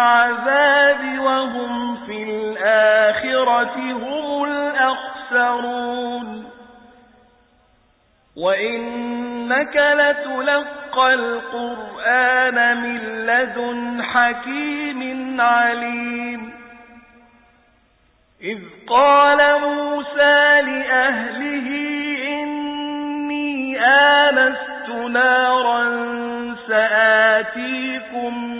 العذاب وهم في الآخرة هم الأخسرون. وإنك لتلقى القرآن من لدن حكيم عليم. إذ قال موسى لأهله إني آنست نارا سآتيكم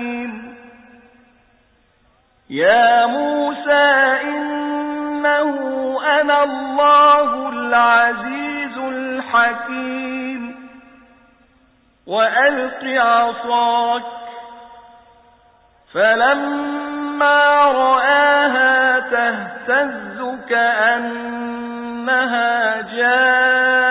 يا موسى إنه أنا الله العزيز الحكيم. وألق عصاك. فلما رآها تهتز كأنها جان.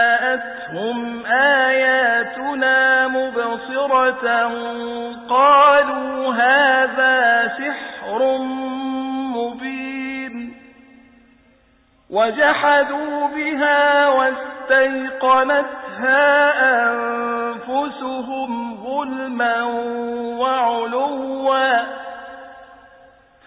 جاءتهم آياتنا مبصرة قالوا هذا سحر مبين وجحدوا بها واستيقنتها أنفسهم ظلما وعلوا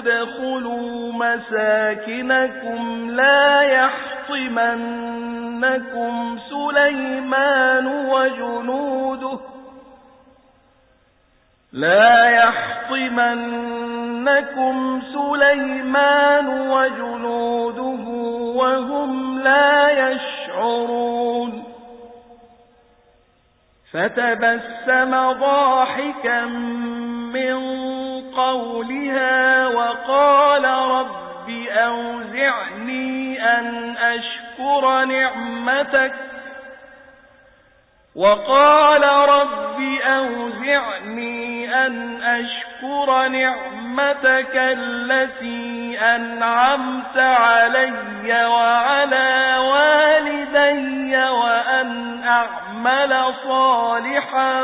دخلوا مساكنكم لا يحطمنكم سليمان وجنوده لا يحطمنكم سليمان وجنوده وهم لا يشعرون فتبسم ضاحكا من قولها وقال رب أوزعني أن أشكر نعمتك. وقال رب أوزعني أن أشكر نعمتك التي أنعمت علي وعلى والدي وأن أعمل صالحا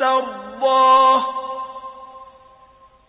ترضاه.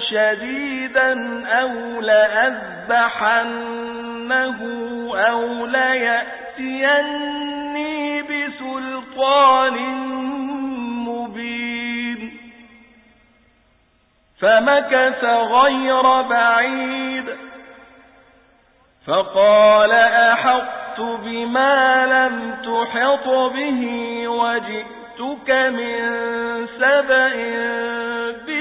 شديدا أو لأذبحنه أو ليأتيني بسلطان مبين. فمكث غير بعيد. فقال أحطت بما لم تحط به وجئتك من سبأ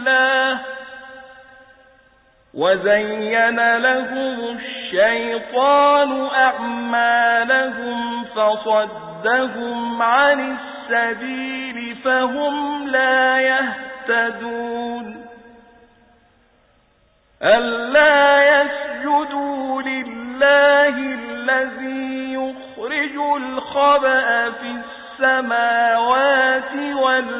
الله وزين لهم الشيطان أعمالهم فصدهم عن السبيل فهم لا يهتدون ألا يسجدوا لله الذي يخرج الخبأ في السماوات والأرض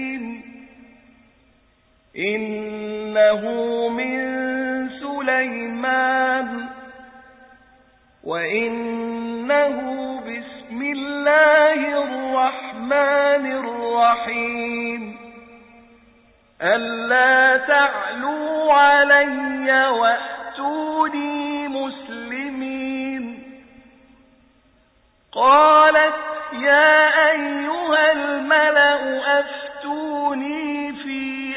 إنه من سليمان وإنه بسم الله الرحمن الرحيم. ألا تعلوا علي وأتوني مسلمين. قالت يا أيها الملأ في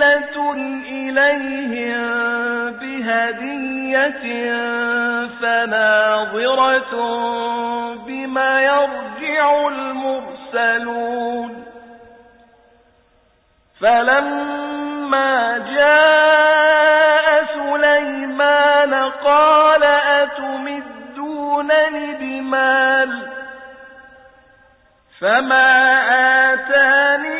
مرسلة إليهم بهدية فناظرة بما يرجع المرسلون. فلما جاء سليمان قال أتمدونني بمال؟ فما آتاني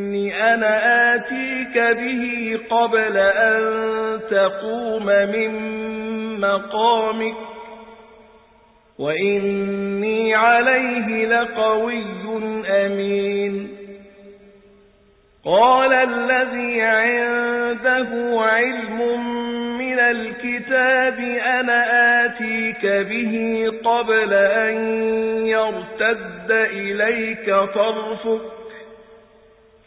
أنا آتيك به قبل أن تقوم من مقامك وإني عليه لقوي أمين قال الذي عنده علم من الكتاب أنا آتيك به قبل أن يرتد إليك طرفك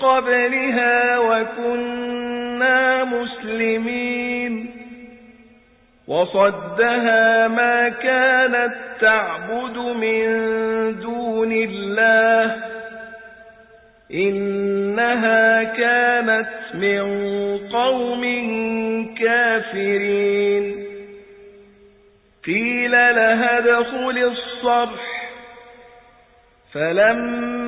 قبلها وكنا مسلمين. وصدها ما كانت تعبد من دون الله. إنها كانت من قوم كافرين. قيل لها ادخل الصرح. فلما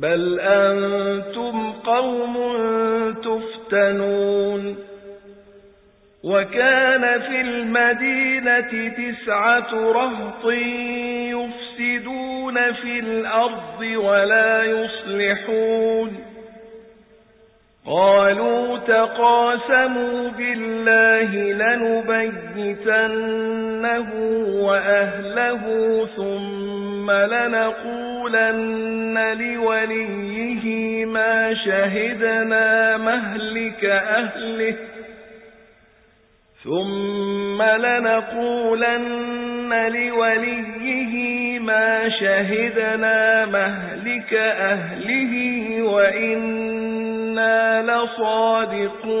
بل أنتم قوم تفتنون وكان في المدينة تسعة رهط يفسدون في الأرض ولا يصلحون قالوا تقاسموا بالله لنبيتنه وأهله ثم لنقولن لوليه ما شهدنا مهلك أهله. ثم لنقولن لوليه ما شهدنا مهلك أهله وإنا لصادقون.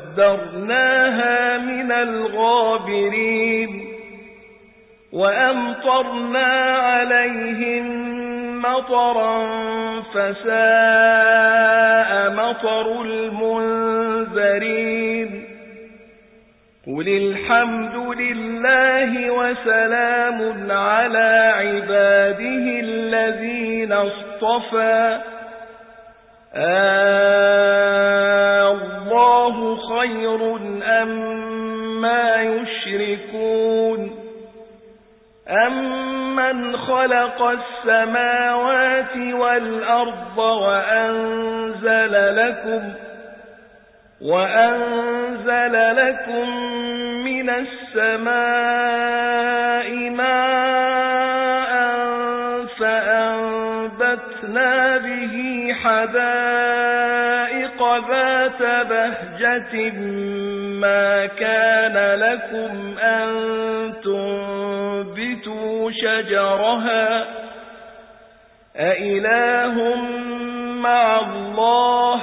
قدرناها من الغابرين وأمطرنا عليهم مطرا فساء مطر المنذرين قل الحمد لله وسلام على عباده الذين اصطفى الله خير أم ما يشركون أمن خلق السماوات والأرض وأنزل لكم وأنزل لكم من السماء ماء فأنبتنا به حدائق ذات بهجة ما كان لكم أن تنبتوا شجرها أإله مع الله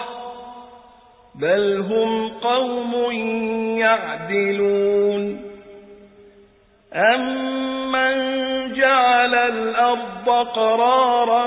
بل هم قوم يعدلون أمن جعل الأرض قرارا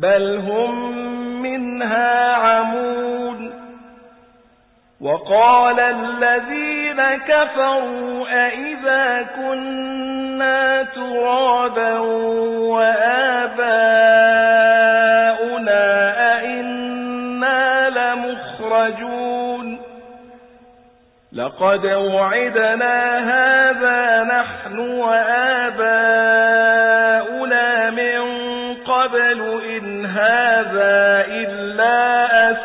بل هم منها عمون وقال الذين كفروا أئذا كنا ترابا وآباؤنا أئنا لمخرجون لقد وعدنا هذا نحن وآباؤنا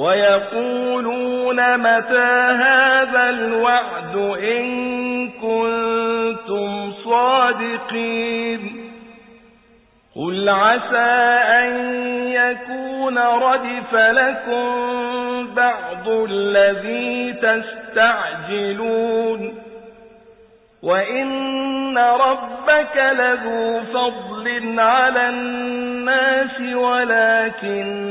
ويقولون متى هذا الوعد إن كنتم صادقين قل عسى أن يكون ردف لكم بعض الذي تستعجلون وإن ربك لذو فضل على الناس ولكن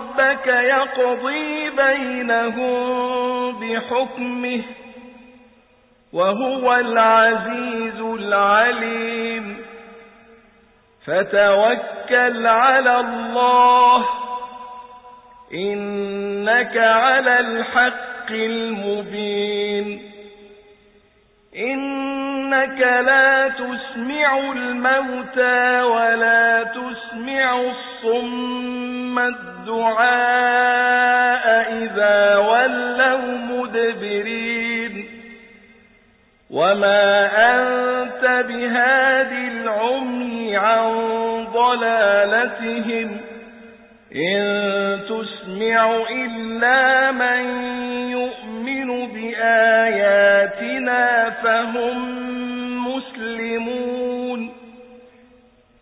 ربك يقضي بينهم بحكمه وهو العزيز العليم. فتوكل على الله إنك على الحق المبين. إنك لا تسمع الموتى ولا تسمع الصم الدعاء إذا ولوا مدبرين. وما أنت بهاد العمي عن ضلالتهم. إن تسمع إلا من يؤمن بآياتنا فهم مسلمون.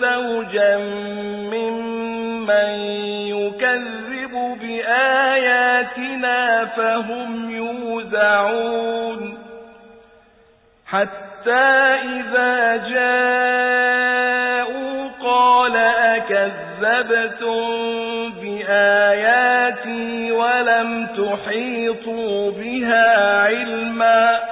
فوجا ممن يكذب بآياتنا فهم يوزعون. حتى إذا جاءوا قال أكذبتم بآياتي ولم تحيطوا بها علما.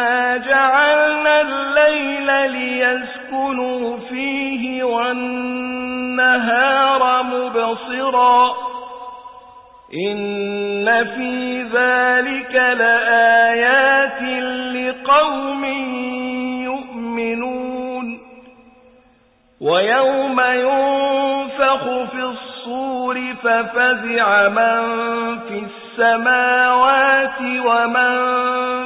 أنا جعلنا الليل ليسكنوا فيه والنهار مبصرا إن في ذلك لآيات لقوم يؤمنون ويوم ينفخ في الصور ففزع من في السماوات ومن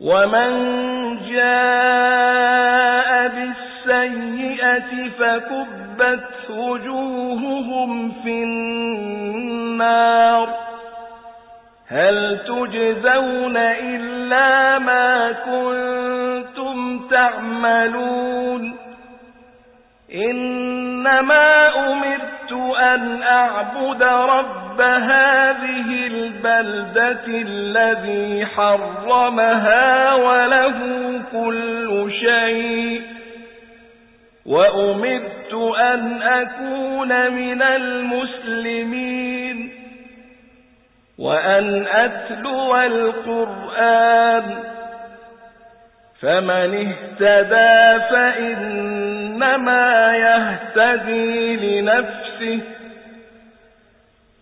ومن جاء بالسيئة فكبت وجوههم في النار هل تجزون إلا ما كنتم تعملون إنما أمرت أن أعبد رب هذه البلدة الذي حرمها وله كل شيء. وأمرت أن أكون من المسلمين وأن أتلو القرآن. فمن اهتدى فإنما يهتدي لنفسه.